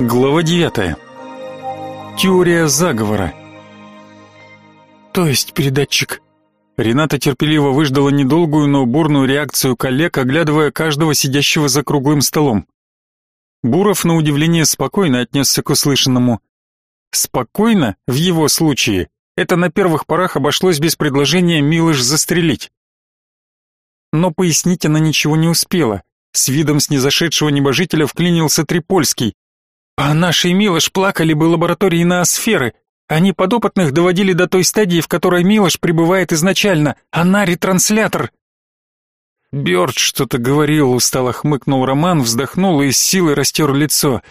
Глава 9. Теория заговора. То есть передатчик. Рената терпеливо выждала недолгую, но бурную реакцию коллег, оглядывая каждого сидящего за круглым столом. Буров на удивление спокойно отнесся к услышанному. Спокойно, в его случае, это на первых порах обошлось без предложения Милыш застрелить. Но пояснить она ничего не успела. С видом снизошедшего небожителя вклинился Трипольский, а наши Милош плакали бы лаборатории на сферы. Они подопытных доводили до той стадии, в которой Милош пребывает изначально. Она ретранслятор. Бёрд что-то говорил, устало хмыкнул Роман, вздохнул и с силой растер лицо.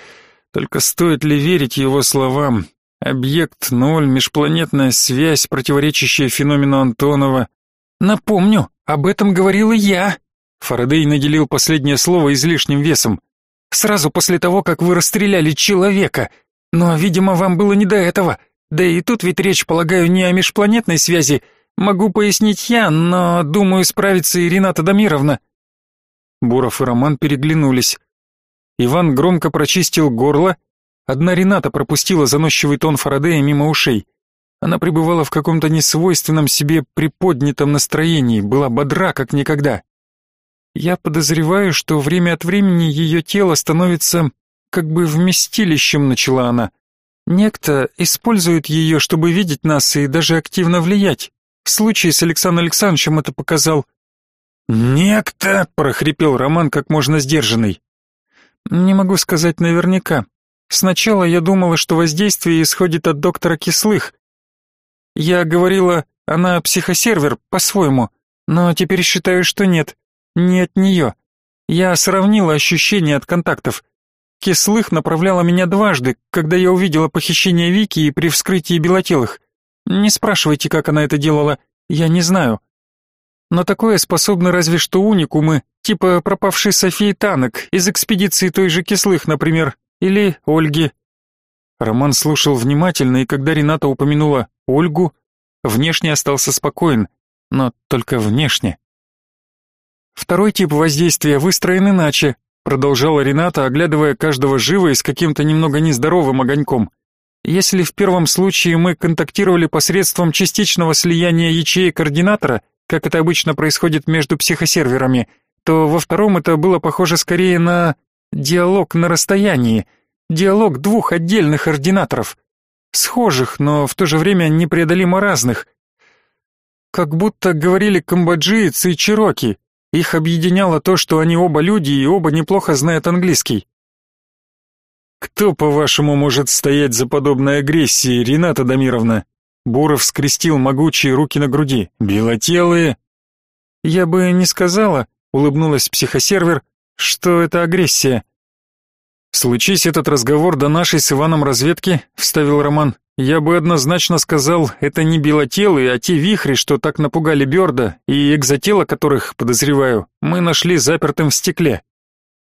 Только стоит ли верить его словам? Объект ноль, межпланетная связь, противоречащая феномену Антонова. Напомню, об этом говорил и я. Фарадей наделил последнее слово излишним весом сразу после того, как вы расстреляли человека. Но, видимо, вам было не до этого. Да и тут ведь речь, полагаю, не о межпланетной связи. Могу пояснить я, но, думаю, справится и Рената Дамировна». Буров и Роман переглянулись. Иван громко прочистил горло. Одна Рената пропустила заносчивый тон Фарадея мимо ушей. Она пребывала в каком-то несвойственном себе приподнятом настроении, была бодра, как никогда. Я подозреваю, что время от времени ее тело становится как бы вместилищем, начала она. Некто использует ее, чтобы видеть нас и даже активно влиять. В случае с Александром Александровичем это показал. «Некто!» — прохрипел Роман как можно сдержанный. «Не могу сказать наверняка. Сначала я думала, что воздействие исходит от доктора Кислых. Я говорила, она психосервер, по-своему, но теперь считаю, что нет. Не от нее. Я сравнила ощущения от контактов. Кислых направляла меня дважды, когда я увидела похищение Вики и при вскрытии белотелых. Не спрашивайте, как она это делала, я не знаю. Но такое способны разве что уникумы, типа пропавшей Софии Танок из экспедиции той же Кислых, например, или Ольги. Роман слушал внимательно, и когда Рената упомянула Ольгу, внешне остался спокоен, но только внешне. Второй тип воздействия выстроен иначе, продолжала Рената, оглядывая каждого живо и с каким-то немного нездоровым огоньком. Если в первом случае мы контактировали посредством частичного слияния ячеек координатора, как это обычно происходит между психосерверами, то во втором это было похоже скорее на диалог на расстоянии, диалог двух отдельных ординаторов, схожих, но в то же время непреодолимо разных. Как будто говорили камбоджиец и чероки, их объединяло то, что они оба люди и оба неплохо знают английский. Кто, по-вашему, может стоять за подобной агрессией, Рената Дамировна? Буров скрестил могучие руки на груди. Белотелые? Я бы не сказала, улыбнулась психосервер, что это агрессия. Случись этот разговор до нашей с Иваном разведки, вставил Роман. Я бы однозначно сказал, это не белотелые, а те вихри, что так напугали Бёрда, и экзотела которых, подозреваю, мы нашли запертым в стекле.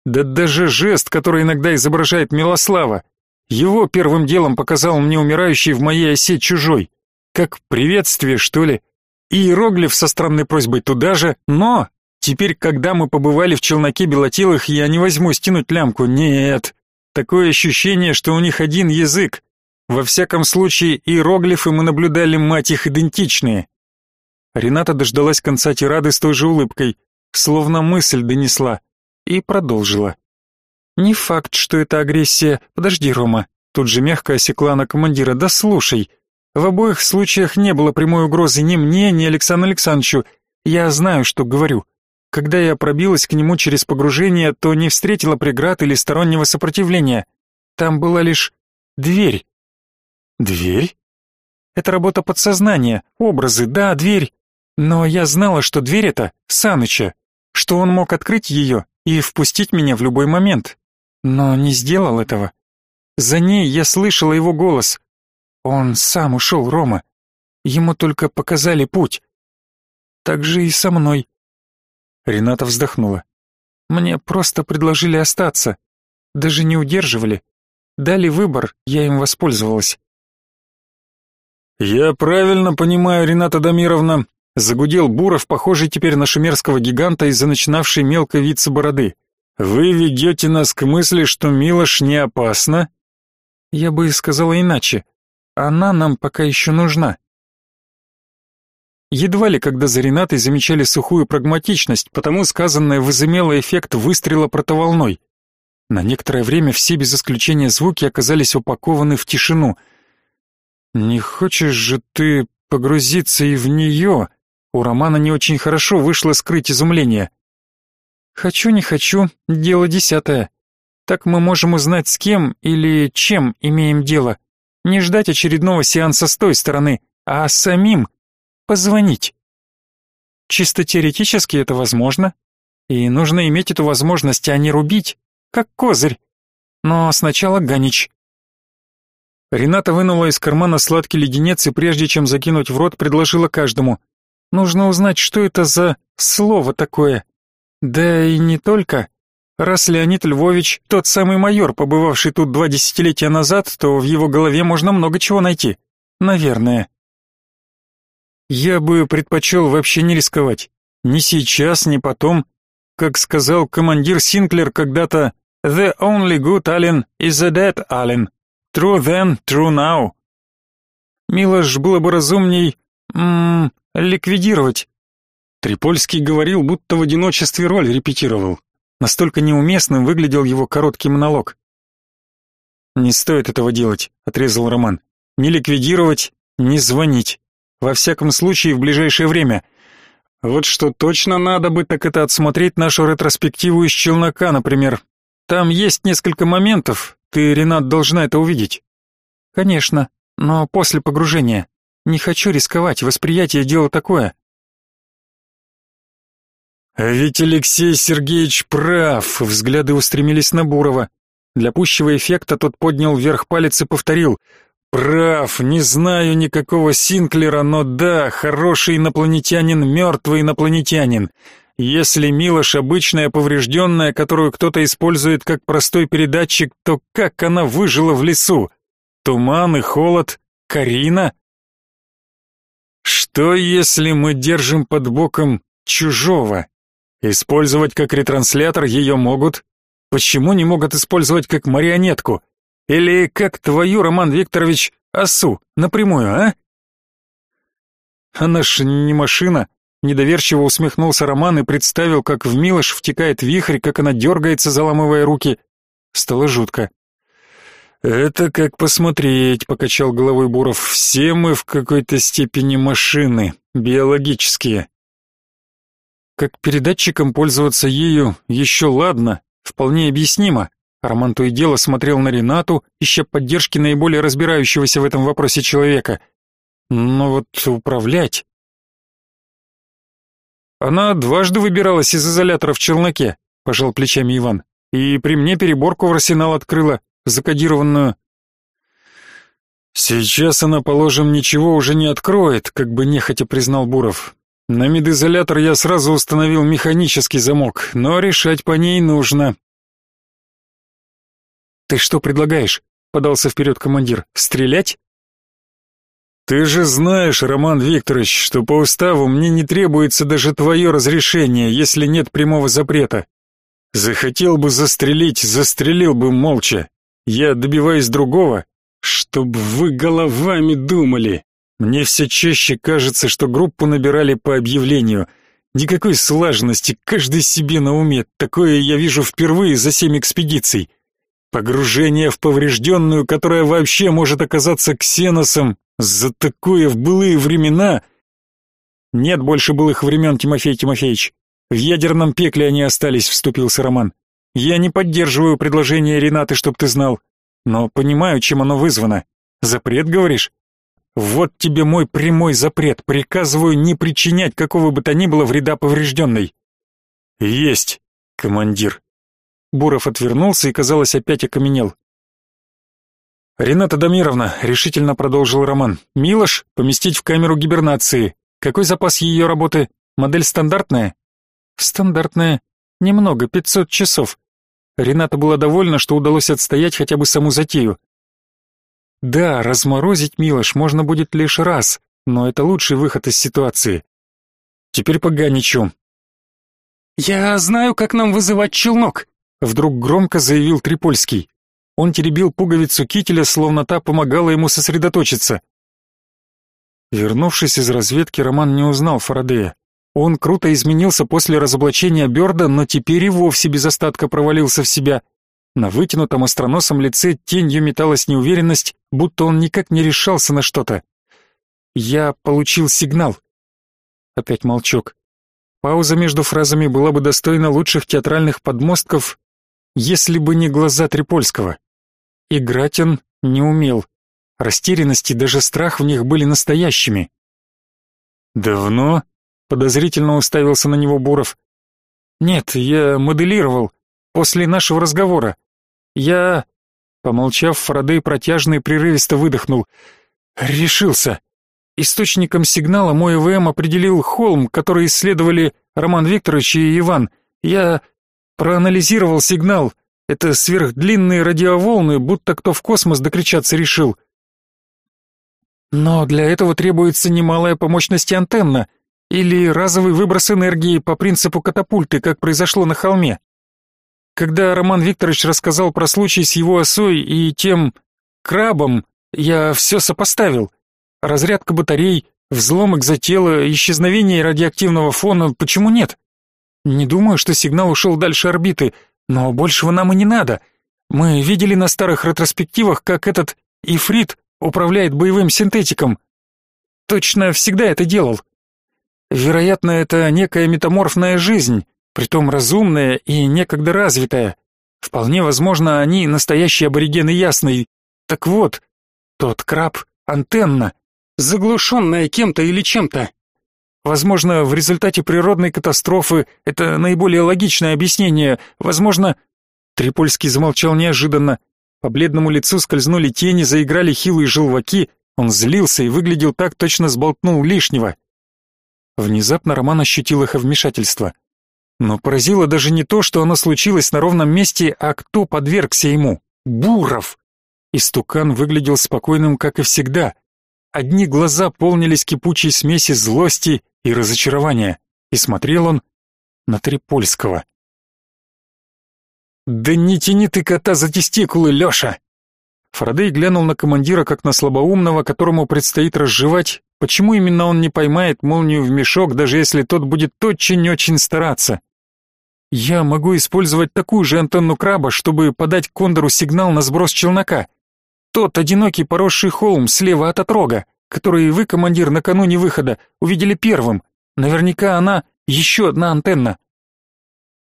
Да даже жест, который иногда изображает Милослава, его первым делом показал мне умирающий в моей осе чужой. Как приветствие, что ли? И иероглиф со странной просьбой туда же, но... Теперь, когда мы побывали в челноке белотелых, я не возьму стянуть лямку, нет. Такое ощущение, что у них один язык, во всяком случае, иероглифы мы наблюдали, мать их, идентичные. Рената дождалась конца тирады с той же улыбкой, словно мысль донесла, и продолжила. «Не факт, что это агрессия. Подожди, Рома». Тут же мягко осекла на командира. «Да слушай, в обоих случаях не было прямой угрозы ни мне, ни Александру Александровичу. Я знаю, что говорю. Когда я пробилась к нему через погружение, то не встретила преград или стороннего сопротивления. Там была лишь дверь, Дверь? Это работа подсознания, образы, да, дверь. Но я знала, что дверь это Саныча, что он мог открыть ее и впустить меня в любой момент. Но не сделал этого. За ней я слышала его голос. Он сам ушел, Рома. Ему только показали путь. Так же и со мной. Рената вздохнула. Мне просто предложили остаться. Даже не удерживали. Дали выбор, я им воспользовалась. «Я правильно понимаю, Рената Дамировна», — загудел Буров, похожий теперь на шумерского гиганта из-за начинавшей мелко виться бороды. «Вы ведете нас к мысли, что Милош не опасно, Я бы сказала иначе. Она нам пока еще нужна. Едва ли когда за Ренатой замечали сухую прагматичность, потому сказанное возымело эффект выстрела протоволной. На некоторое время все без исключения звуки оказались упакованы в тишину. «Не хочешь же ты погрузиться и в нее?» У Романа не очень хорошо вышло скрыть изумление. «Хочу, не хочу, дело десятое. Так мы можем узнать, с кем или чем имеем дело. Не ждать очередного сеанса с той стороны, а самим позвонить. Чисто теоретически это возможно, и нужно иметь эту возможность, а не рубить, как козырь. Но сначала Ганич. Рената вынула из кармана сладкий леденец и прежде чем закинуть в рот, предложила каждому. Нужно узнать, что это за слово такое. Да и не только. Раз Леонид Львович тот самый майор, побывавший тут два десятилетия назад, то в его голове можно много чего найти. Наверное. Я бы предпочел вообще не рисковать. Ни сейчас, ни потом. Как сказал командир Синклер когда-то, «The only good Allen is a dead Allen. True then, true now». Милош было бы разумней... М ликвидировать. Трипольский говорил, будто в одиночестве роль репетировал. Настолько неуместным выглядел его короткий монолог. «Не стоит этого делать», — отрезал Роман. «Не ликвидировать, не звонить. Во всяком случае, в ближайшее время. Вот что точно надо бы, так это отсмотреть нашу ретроспективу из Челнока, например. Там есть несколько моментов, ты, Ренат, должна это увидеть». «Конечно, но после погружения. Не хочу рисковать, восприятие дело такое». А ведь Алексей Сергеевич прав, взгляды устремились на Бурова. Для пущего эффекта тот поднял вверх палец и повторил. Прав, не знаю никакого Синклера, но да, хороший инопланетянин, мертвый инопланетянин. Если Милош обычная поврежденная, которую кто-то использует как простой передатчик, то как она выжила в лесу? Туман и холод, Карина? Что если мы держим под боком чужого? Использовать как ретранслятор ее могут. Почему не могут использовать как марионетку? Или как твою, Роман Викторович, осу, напрямую, а? Она ж не машина. Недоверчиво усмехнулся Роман и представил, как в Милош втекает вихрь, как она дергается, заламывая руки. Стало жутко. «Это как посмотреть», — покачал головой Буров. «Все мы в какой-то степени машины, биологические. Как передатчиком пользоваться ею еще ладно, вполне объяснимо. Роман то и дело смотрел на Ренату, ища поддержки наиболее разбирающегося в этом вопросе человека. Но вот управлять... Она дважды выбиралась из изолятора в Челноке, пожал плечами Иван. И при мне переборку в арсенал открыла, закодированную. Сейчас она, положим, ничего уже не откроет, как бы нехотя признал Буров. На медизолятор я сразу установил механический замок, но решать по ней нужно. Ты что предлагаешь? подался вперед командир. Стрелять? Ты же знаешь, Роман Викторович, что по уставу мне не требуется даже твое разрешение, если нет прямого запрета. Захотел бы застрелить, застрелил бы молча. Я добиваюсь другого, чтобы вы головами думали. Мне все чаще кажется, что группу набирали по объявлению. Никакой слаженности, каждый себе на уме. Такое я вижу впервые за семь экспедиций. Погружение в поврежденную, которая вообще может оказаться ксеносом, за такое в былые времена... Нет больше былых времен, Тимофей Тимофеевич. В ядерном пекле они остались, вступился Роман. Я не поддерживаю предложение Ренаты, чтоб ты знал, но понимаю, чем оно вызвано. Запрет, говоришь? Вот тебе мой прямой запрет. Приказываю не причинять какого бы то ни было вреда поврежденной. Есть, командир. Буров отвернулся и, казалось, опять окаменел. Рената Дамировна, решительно продолжил Роман. Милош поместить в камеру гибернации. Какой запас ее работы? Модель стандартная? Стандартная. Немного, 500 часов. Рената была довольна, что удалось отстоять хотя бы саму затею. Да, разморозить Милош можно будет лишь раз, но это лучший выход из ситуации. Теперь по Ганичу. «Я знаю, как нам вызывать челнок», — вдруг громко заявил Трипольский. Он теребил пуговицу кителя, словно та помогала ему сосредоточиться. Вернувшись из разведки, Роман не узнал Фарадея. Он круто изменился после разоблачения Бёрда, но теперь и вовсе без остатка провалился в себя. На вытянутом остроносом лице тенью металась неуверенность, будто он никак не решался на что-то. «Я получил сигнал». Опять молчок. Пауза между фразами была бы достойна лучших театральных подмостков, если бы не глаза Трипольского. Играть он не умел. Растерянность и даже страх в них были настоящими. «Давно?» — подозрительно уставился на него Буров. «Нет, я моделировал. После нашего разговора. Я...» Помолчав, Фарадей протяжно и прерывисто выдохнул. «Решился. Источником сигнала мой ЭВМ определил холм, который исследовали Роман Викторович и Иван. Я проанализировал сигнал. Это сверхдлинные радиоволны, будто кто в космос докричаться решил. Но для этого требуется немалая по мощности антенна или разовый выброс энергии по принципу катапульты, как произошло на холме. Когда Роман Викторович рассказал про случай с его осой и тем крабом, я все сопоставил. Разрядка батарей, взлом экзотела, исчезновение радиоактивного фона, почему нет? Не думаю, что сигнал ушел дальше орбиты, но большего нам и не надо. Мы видели на старых ретроспективах, как этот ифрит управляет боевым синтетиком. Точно всегда это делал. Вероятно, это некая метаморфная жизнь, притом разумная и некогда развитая. Вполне возможно, они настоящие аборигены ясный. Так вот, тот краб — антенна, заглушенная кем-то или чем-то. Возможно, в результате природной катастрофы это наиболее логичное объяснение. Возможно, Трипольский замолчал неожиданно. По бледному лицу скользнули тени, заиграли хилые желваки. Он злился и выглядел так, точно сболтнул лишнего. Внезапно Роман ощутил их вмешательство. Но поразило даже не то, что оно случилось на ровном месте, а кто подвергся ему. Буров! Истукан выглядел спокойным, как и всегда. Одни глаза полнились кипучей смеси злости и разочарования, и смотрел он на Трипольского. «Да не тяни ты кота за тестикулы, Леша!» Фарадей глянул на командира, как на слабоумного, которому предстоит разжевать, почему именно он не поймает молнию в мешок, даже если тот будет очень-очень стараться. «Я могу использовать такую же антенну краба, чтобы подать кондору сигнал на сброс челнока. Тот одинокий поросший холм слева от отрога, который вы, командир, накануне выхода увидели первым. Наверняка она еще одна антенна.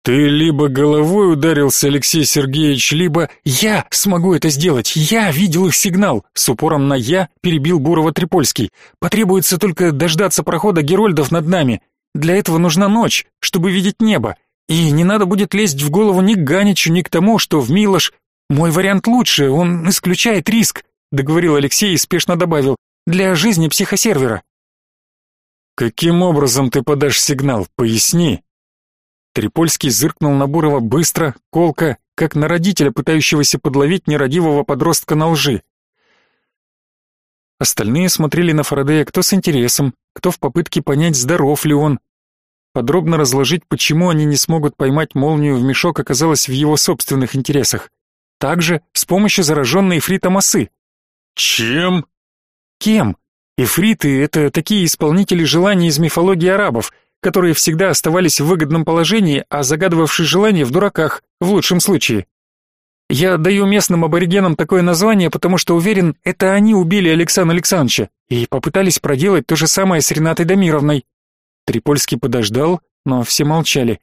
Ты либо головой ударился, Алексей Сергеевич, либо я смогу это сделать. Я видел их сигнал. С упором на я перебил Бурова Трипольский. Потребуется только дождаться прохода герольдов над нами. Для этого нужна ночь, чтобы видеть небо. И не надо будет лезть в голову ни к Ганичу, ни к тому, что в Милош. Мой вариант лучше, он исключает риск, договорил Алексей и спешно добавил для жизни психосервера. Каким образом ты подашь сигнал? Поясни. Трипольский зыркнул на Бурова быстро, колко, как на родителя, пытающегося подловить нерадивого подростка на лжи. Остальные смотрели на Фарадея кто с интересом, кто в попытке понять, здоров ли он. Подробно разложить, почему они не смогут поймать молнию в мешок, оказалось в его собственных интересах. Также с помощью зараженной фритом осы. «Чем?» Кем? Ифриты — это такие исполнители желаний из мифологии арабов, которые всегда оставались в выгодном положении, а загадывавшие желания в дураках, в лучшем случае. Я даю местным аборигенам такое название, потому что уверен, это они убили Александра Александровича и попытались проделать то же самое с Ренатой Дамировной. Трипольский подождал, но все молчали.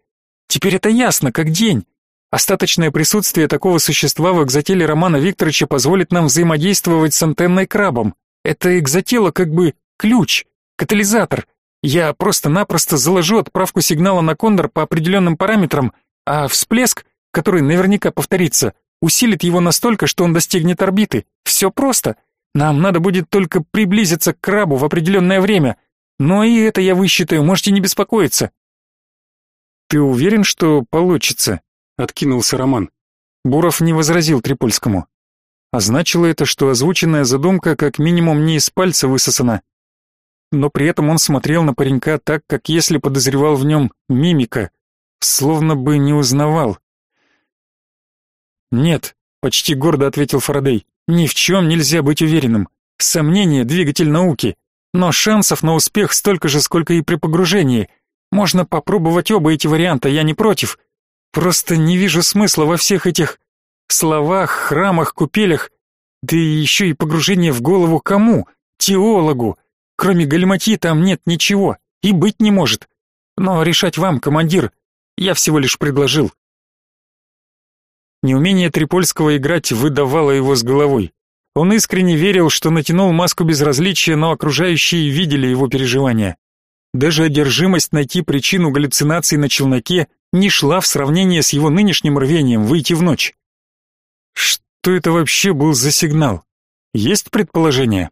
Теперь это ясно, как день. Остаточное присутствие такого существа в экзотеле Романа Викторовича позволит нам взаимодействовать с антенной крабом. Это экзотело как бы ключ, катализатор. Я просто-напросто заложу отправку сигнала на кондор по определенным параметрам, а всплеск, который наверняка повторится, усилит его настолько, что он достигнет орбиты. Все просто. Нам надо будет только приблизиться к крабу в определенное время. Но и это я высчитаю, можете не беспокоиться. Ты уверен, что получится? Откинулся Роман. Буров не возразил Трипольскому. А значило это, что озвученная задумка как минимум не из пальца высосана. Но при этом он смотрел на паренька так, как если подозревал в нем мимика, словно бы не узнавал. «Нет», почти гордо ответил Фарадей. Ни в чем нельзя быть уверенным. Сомнение двигатель науки, но шансов на успех столько же, сколько и при погружении. Можно попробовать оба эти варианта, я не против. Просто не вижу смысла во всех этих словах, храмах, купелях, да и еще и погружение в голову кому? Теологу. Кроме галиматьи там нет ничего и быть не может. Но решать вам, командир. Я всего лишь предложил. Неумение Трипольского играть выдавало его с головой. Он искренне верил, что натянул маску безразличия, но окружающие видели его переживания. Даже одержимость найти причину галлюцинаций на челноке не шла в сравнение с его нынешним рвением выйти в ночь. Что это вообще был за сигнал? Есть предположение?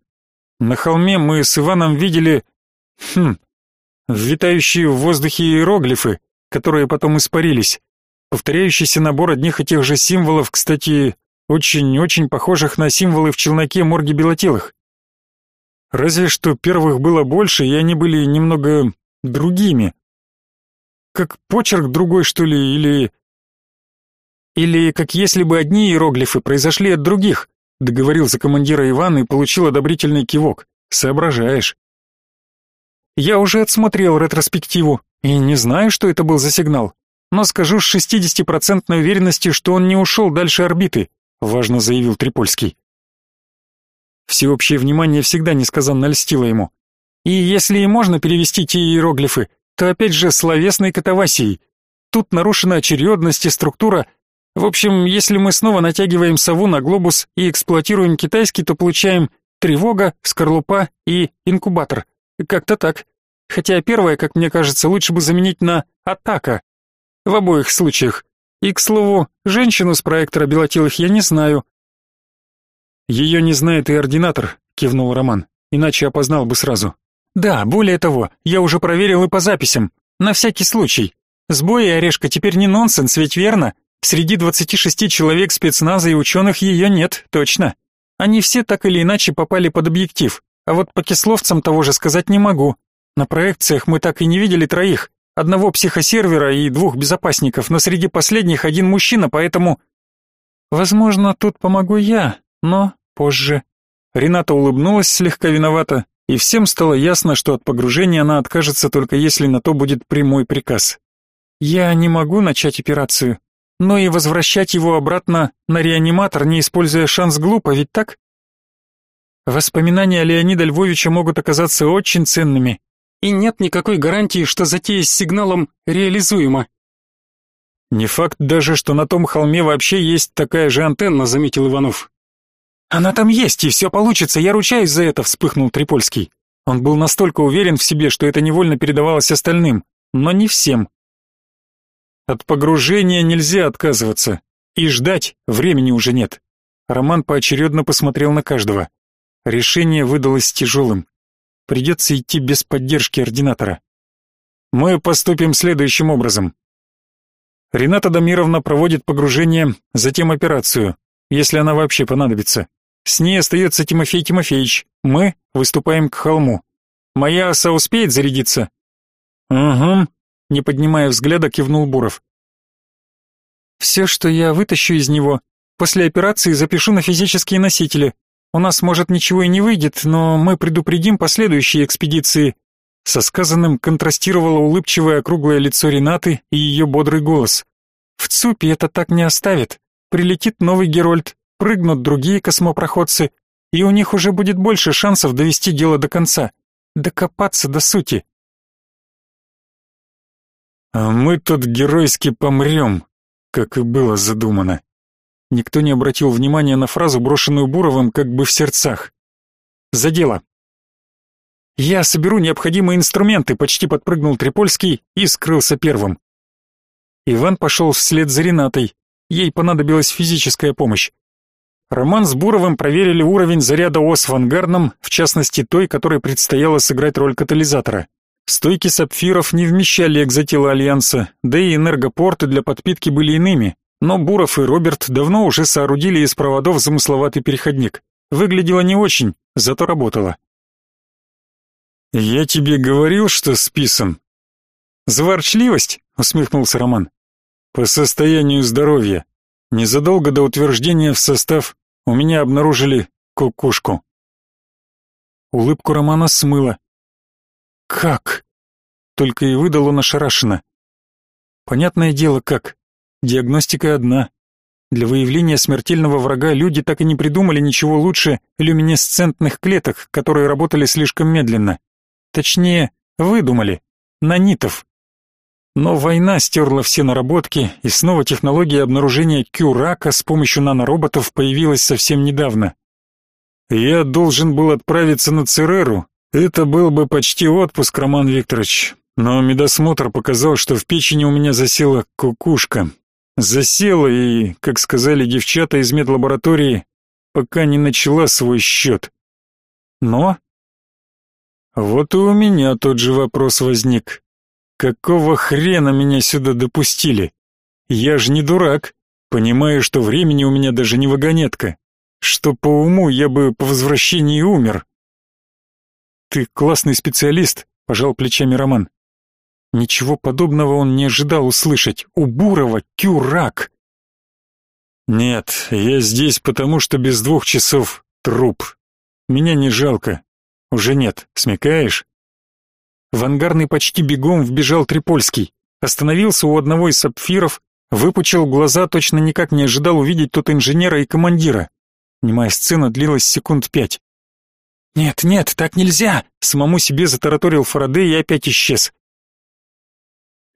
На холме мы с Иваном видели... Хм... Витающие в воздухе иероглифы, которые потом испарились. Повторяющийся набор одних и тех же символов, кстати, очень-очень похожих на символы в челноке морги белотелых. Разве что первых было больше, и они были немного другими. Как почерк другой, что ли, или... Или как если бы одни иероглифы произошли от других, договорился командира Иван и получил одобрительный кивок. Соображаешь. Я уже отсмотрел ретроспективу и не знаю, что это был за сигнал, но скажу с шестидесятипроцентной уверенностью, что он не ушел дальше орбиты, важно заявил Трипольский. Всеобщее внимание всегда несказанно льстило ему. И если и можно перевести те иероглифы, то опять же словесной катавасией. Тут нарушена очередность и структура. В общем, если мы снова натягиваем сову на глобус и эксплуатируем китайский, то получаем тревога, скорлупа и инкубатор. Как-то так. Хотя первое, как мне кажется, лучше бы заменить на атака. В обоих случаях. И, к слову, женщину с проектора Белотилых я не знаю. Ее не знает и ординатор, кивнул Роман. Иначе опознал бы сразу. Да, более того, я уже проверил и по записям. На всякий случай. Сбой и орешка теперь не нонсенс, ведь верно? Среди 26 человек спецназа и ученых ее нет, точно. Они все так или иначе попали под объектив. А вот по кисловцам того же сказать не могу. На проекциях мы так и не видели троих. Одного психосервера и двух безопасников, но среди последних один мужчина, поэтому... Возможно, тут помогу я, но позже. Рената улыбнулась слегка виновато, и всем стало ясно, что от погружения она откажется только если на то будет прямой приказ. Я не могу начать операцию, но и возвращать его обратно на реаниматор, не используя шанс глупо, ведь так? Воспоминания Леонида Львовича могут оказаться очень ценными, и нет никакой гарантии, что затея с сигналом реализуема. Не факт даже, что на том холме вообще есть такая же антенна, заметил Иванов. Она там есть, и все получится, я ручаюсь за это, вспыхнул Трипольский. Он был настолько уверен в себе, что это невольно передавалось остальным, но не всем. От погружения нельзя отказываться, и ждать времени уже нет. Роман поочередно посмотрел на каждого. Решение выдалось тяжелым. Придется идти без поддержки ординатора. Мы поступим следующим образом. Рената Дамировна проводит погружение, затем операцию, если она вообще понадобится. С ней остается Тимофей Тимофеевич. Мы выступаем к холму. Моя оса успеет зарядиться? Угу, не поднимая взгляда, кивнул Буров. Все, что я вытащу из него, после операции запишу на физические носители. У нас, может, ничего и не выйдет, но мы предупредим последующие экспедиции. Со сказанным контрастировало улыбчивое округлое лицо Ренаты и ее бодрый голос. В ЦУПе это так не оставит. Прилетит новый Герольд, прыгнут другие космопроходцы, и у них уже будет больше шансов довести дело до конца, докопаться до сути. А мы тут геройски помрем, как и было задумано. Никто не обратил внимания на фразу, брошенную Буровым как бы в сердцах. За дело. Я соберу необходимые инструменты, почти подпрыгнул Трипольский и скрылся первым. Иван пошел вслед за Ренатой. Ей понадобилась физическая помощь. Роман с Буровым проверили уровень заряда ОС в ангарном, в частности той, которой предстояло сыграть роль катализатора. Стойки сапфиров не вмещали экзотела Альянса, да и энергопорты для подпитки были иными, но Буров и Роберт давно уже соорудили из проводов замысловатый переходник. Выглядело не очень, зато работало. «Я тебе говорил, что списан». «Заворчливость?» — усмехнулся Роман. «По состоянию здоровья. Незадолго до утверждения в состав у меня обнаружили кукушку. Улыбку Романа смыло. «Как?» Только и выдал он ошарашенно. «Понятное дело, как. Диагностика одна. Для выявления смертельного врага люди так и не придумали ничего лучше люминесцентных клеток, которые работали слишком медленно. Точнее, выдумали. Нанитов. Но война стерла все наработки, и снова технология обнаружения кюрака с помощью нанороботов появилась совсем недавно. Я должен был отправиться на Цереру. Это был бы почти отпуск, Роман Викторович. Но медосмотр показал, что в печени у меня засела кукушка. Засела и, как сказали девчата из медлаборатории, пока не начала свой счет. Но... Вот и у меня тот же вопрос возник. Какого хрена меня сюда допустили? Я же не дурак, понимаю, что времени у меня даже не вагонетка, что по уму я бы по возвращении умер. Ты классный специалист, пожал плечами Роман. Ничего подобного он не ожидал услышать. У Бурова кюрак. Нет, я здесь потому, что без двух часов труп. Меня не жалко. Уже нет, смекаешь? В ангарный почти бегом вбежал Трипольский, остановился у одного из сапфиров, выпучил глаза, точно никак не ожидал увидеть тут инженера и командира. Немая сцена длилась секунд пять. «Нет, нет, так нельзя!» Самому себе затараторил Фарадей и опять исчез.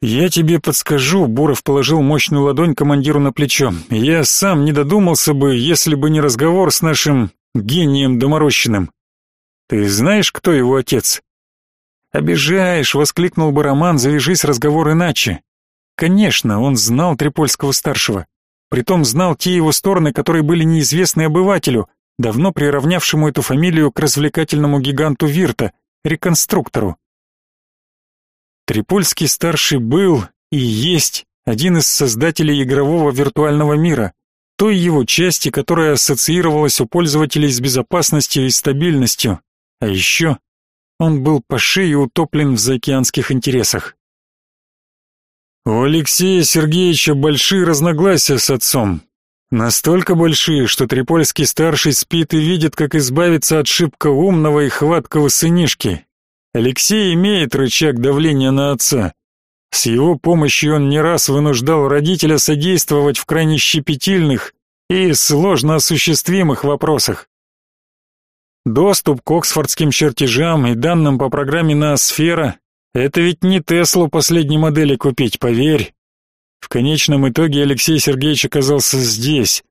«Я тебе подскажу», — Буров положил мощную ладонь командиру на плечо. «Я сам не додумался бы, если бы не разговор с нашим гением доморощенным. Ты знаешь, кто его отец?» «Обижаешь!» — воскликнул бы Роман, завяжись разговор иначе. Конечно, он знал Трипольского-старшего. Притом знал те его стороны, которые были неизвестны обывателю, давно приравнявшему эту фамилию к развлекательному гиганту Вирта, реконструктору. Трипольский-старший был и есть один из создателей игрового виртуального мира, той его части, которая ассоциировалась у пользователей с безопасностью и стабильностью, а еще он был по шее утоплен в заокеанских интересах. У Алексея Сергеевича большие разногласия с отцом. Настолько большие, что Трипольский-старший спит и видит, как избавиться от шибко умного и хваткого сынишки. Алексей имеет рычаг давления на отца. С его помощью он не раз вынуждал родителя содействовать в крайне щепетильных и сложно осуществимых вопросах. Доступ к оксфордским чертежам и данным по программе на сфера — это ведь не Теслу последней модели купить, поверь. В конечном итоге Алексей Сергеевич оказался здесь.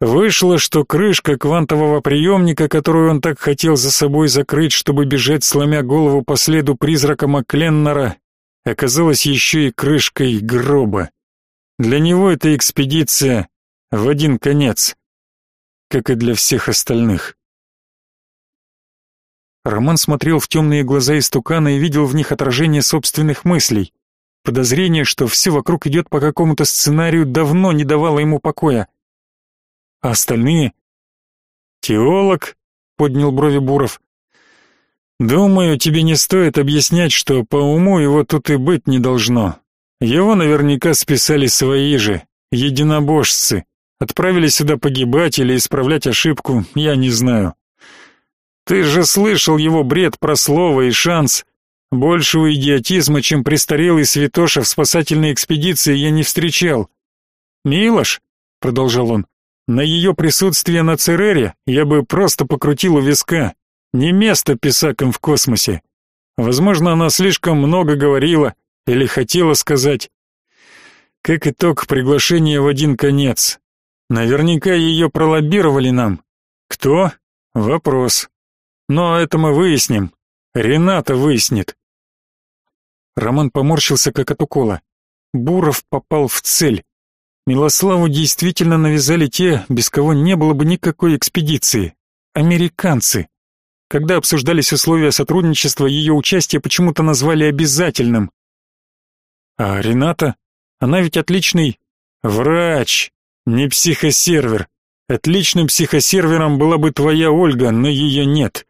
Вышло, что крышка квантового приемника, которую он так хотел за собой закрыть, чтобы бежать, сломя голову по следу призрака Макленнера, оказалась еще и крышкой гроба. Для него эта экспедиция в один конец, как и для всех остальных. Роман смотрел в темные глаза истукана и видел в них отражение собственных мыслей. Подозрение, что все вокруг идет по какому-то сценарию, давно не давало ему покоя. А остальные? Теолог, поднял брови Буров. Думаю, тебе не стоит объяснять, что по уму его тут и быть не должно. Его наверняка списали свои же, единобожцы. Отправили сюда погибать или исправлять ошибку, я не знаю. Ты же слышал его бред про слово и шанс. Большего идиотизма, чем престарелый святоша в спасательной экспедиции, я не встречал. Милош, продолжал он, на ее присутствие на Церере я бы просто покрутил у виска. Не место писакам в космосе. Возможно, она слишком много говорила или хотела сказать. Как итог, приглашение в один конец. Наверняка ее пролоббировали нам. Кто? Вопрос. Но это мы выясним. Рената выяснит. Роман поморщился, как от укола. Буров попал в цель. Милославу действительно навязали те, без кого не было бы никакой экспедиции. Американцы. Когда обсуждались условия сотрудничества, ее участие почему-то назвали обязательным. А Рената? Она ведь отличный врач, не психосервер. Отличным психосервером была бы твоя Ольга, но ее нет.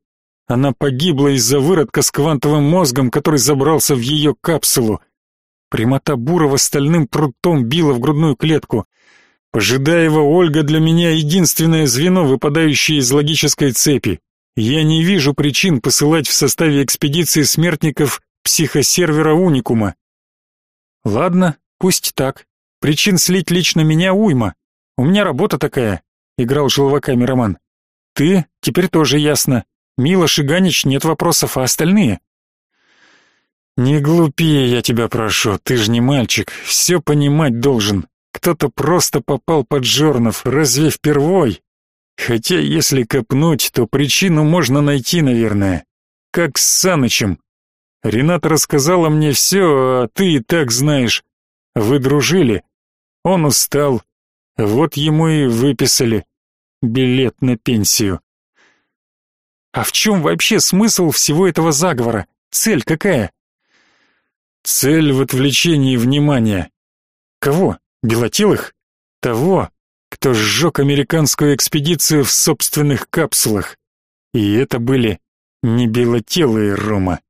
Она погибла из-за выродка с квантовым мозгом, который забрался в ее капсулу. Прямота Бурова стальным прутом била в грудную клетку. Пожидаева Ольга для меня единственное звено, выпадающее из логической цепи. Я не вижу причин посылать в составе экспедиции смертников психосервера Уникума. Ладно, пусть так. Причин слить лично меня уйма. У меня работа такая, играл желваками Роман. Ты теперь тоже ясно. Мила Шиганич нет вопросов, а остальные? Не глупее, я тебя прошу, ты же не мальчик, все понимать должен. Кто-то просто попал под жернов, разве впервой? Хотя, если копнуть, то причину можно найти, наверное. Как с Санычем. Рената рассказала мне все, а ты и так знаешь. Вы дружили. Он устал. Вот ему и выписали билет на пенсию. А в чем вообще смысл всего этого заговора? Цель какая? Цель в отвлечении внимания. Кого? Белотилых? Того, кто сжег американскую экспедицию в собственных капсулах. И это были не белотелые, Рома.